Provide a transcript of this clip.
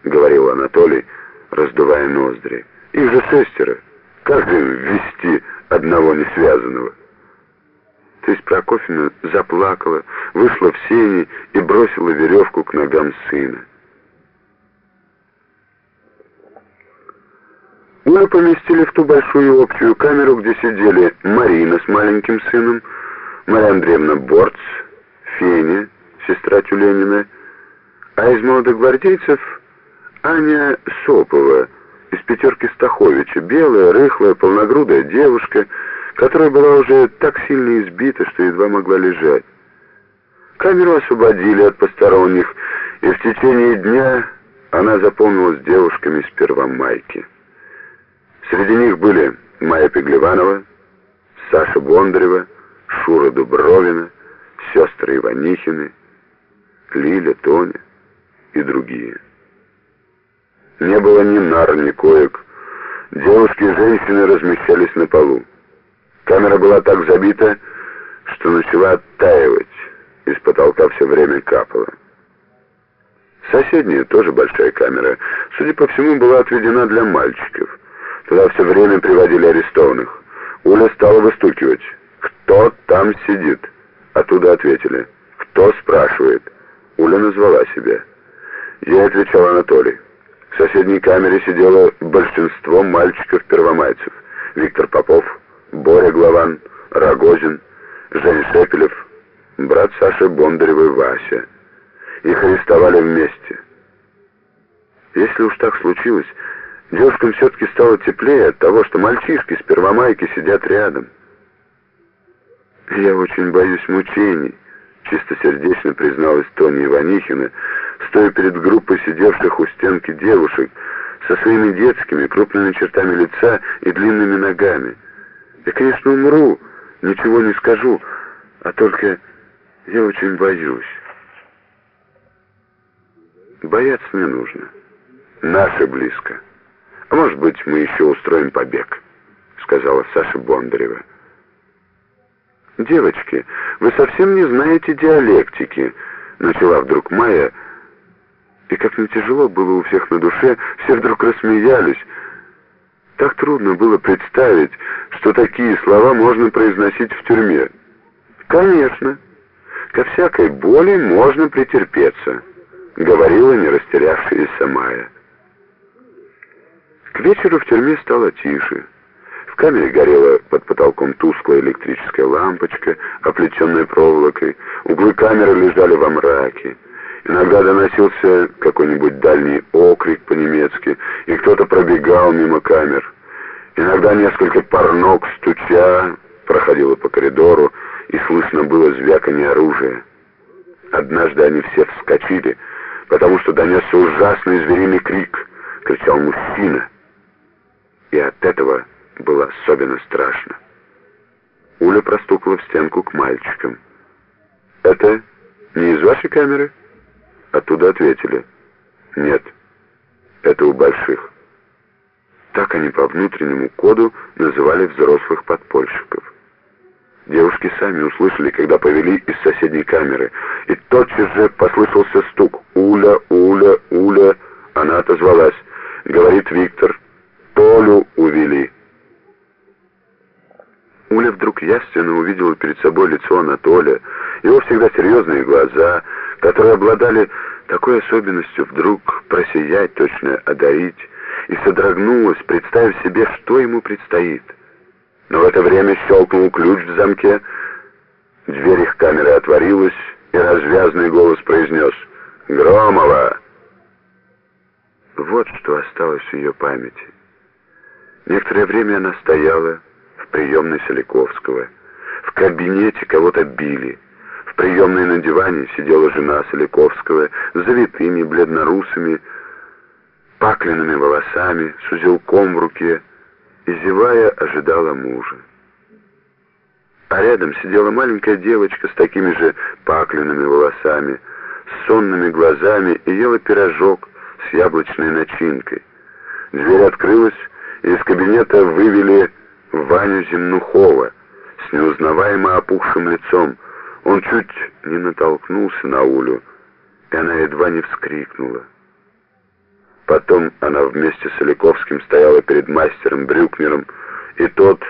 — говорил Анатолий, раздувая ноздри. «Их же шестеро. Как же ввести одного несвязанного?» То есть Прокофьевна заплакала, вышла в сени и бросила веревку к ногам сына. Мы поместили в ту большую общую камеру, где сидели Марина с маленьким сыном, Мария Андреевна Борц, Феня, сестра Тюленина, а из молодых гвардейцев Аня Сопова из пятерки Стаховича, белая, рыхлая, полногрудая девушка, которая была уже так сильно избита, что едва могла лежать. Камеру освободили от посторонних, и в течение дня она заполнилась девушками с Первомайки. Среди них были Майя Пеглеванова, Саша Бондарева, Шура Дубровина, сестры Иванихины, Лиля, Тоня и другие. Не было ни нар, ни коек. Девушки и женщины размещались на полу. Камера была так забита, что начала оттаивать. Из потолка все время капало. Соседняя, тоже большая камера, судя по всему, была отведена для мальчиков. Туда все время приводили арестованных. Уля стала выстукивать. «Кто там сидит?» Оттуда ответили. «Кто спрашивает?» Уля назвала себя. Ей отвечал Анатолий. В соседней камере сидело большинство мальчиков-первомайцев. Виктор Попов, Боря Главан, Рогозин, Жень Шепелев, брат Саши Бондаревой Вася. Их арестовали вместе. Если уж так случилось, Девушкам все-таки стало теплее от того, что мальчишки с первомайки сидят рядом. «Я очень боюсь мучений», — чистосердечно призналась Тоня Иванихина, стоя перед группой сидевших у стенки девушек со своими детскими крупными чертами лица и длинными ногами. «Я, конечно, умру, ничего не скажу, а только я очень боюсь». «Бояться не нужно. Наши близко». «А может быть, мы еще устроим побег», — сказала Саша Бондарева. «Девочки, вы совсем не знаете диалектики», — начала вдруг Майя, и как не тяжело было у всех на душе, все вдруг рассмеялись. Так трудно было представить, что такие слова можно произносить в тюрьме. «Конечно, ко всякой боли можно претерпеться», — говорила не растерявшаяся Майя. К вечеру в тюрьме стало тише. В камере горела под потолком тусклая электрическая лампочка, оплетенная проволокой. Углы камеры лежали во мраке. Иногда доносился какой-нибудь дальний окрик по-немецки, и кто-то пробегал мимо камер. Иногда несколько пар ног, стуча, проходило по коридору, и слышно было звяканье оружия. Однажды они все вскочили, потому что донесся ужасный звериный крик. Кричал мужчина и от этого было особенно страшно. Уля простукала в стенку к мальчикам. «Это не из вашей камеры?» Оттуда ответили. «Нет, это у больших». Так они по внутреннему коду называли взрослых подпольщиков. Девушки сами услышали, когда повели из соседней камеры, и тотчас же послышался стук «Уля, Уля, Уля». Она отозвалась. Говорит Виктор, Толю увели. Уля вдруг ясно увидела перед собой лицо Анатолия, его всегда серьезные глаза, которые обладали такой особенностью вдруг просиять, точно одарить, и содрогнулась, представив себе, что ему предстоит. Но в это время щелкнул ключ в замке, дверь их камеры отворилась, и развязный голос произнес «Громова!». Вот что осталось в ее памяти. Некоторое время она стояла в приемной Соляковского. В кабинете кого-то били. Приемной на диване сидела жена Соляковского с завитыми, бледнорусыми, пакленными волосами, с узелком в руке, и, зевая, ожидала мужа. А рядом сидела маленькая девочка с такими же пакленными волосами, с сонными глазами и ела пирожок с яблочной начинкой. Дверь открылась, из кабинета вывели Ваню Земнухова с неузнаваемо опухшим лицом. Он чуть не натолкнулся на Улю, и она едва не вскрикнула. Потом она вместе с Аликовским стояла перед мастером Брюкнером, и тот